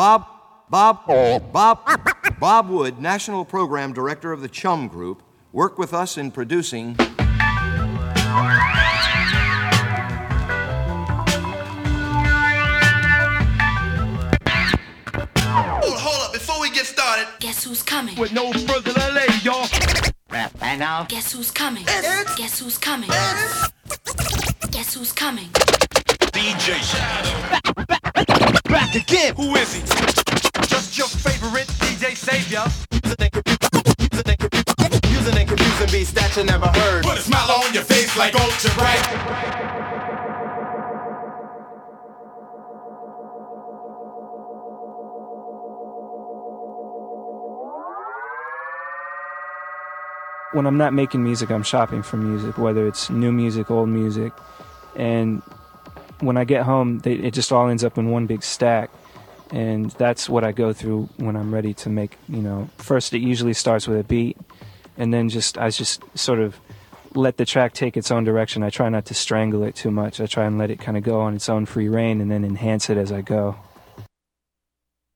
Bob, Bob, Bob, Bob Wood, National Program Director of the Chum Group, worked with us in producing. Hold, hold up, before we get started. Guess who's coming? With no further delay, y'all. Rap and now. Guess who's coming? It's- Guess who's coming? Guess who's coming? DJ Shadow. Back again. Who is he? Just your favorite DJ Savior. Using and confusing beats that you never heard. Put a smile on your face like Ultra Brite. when I'm not making music, I'm shopping for music, whether it's new music, old music. And when I get home, they, it just all ends up in one big stack. And that's what I go through when I'm ready to make, you know, first it usually starts with a beat. And then just, I just sort of let the track take its own direction. I try not to strangle it too much. I try and let it kind of go on its own free reign and then enhance it as I go.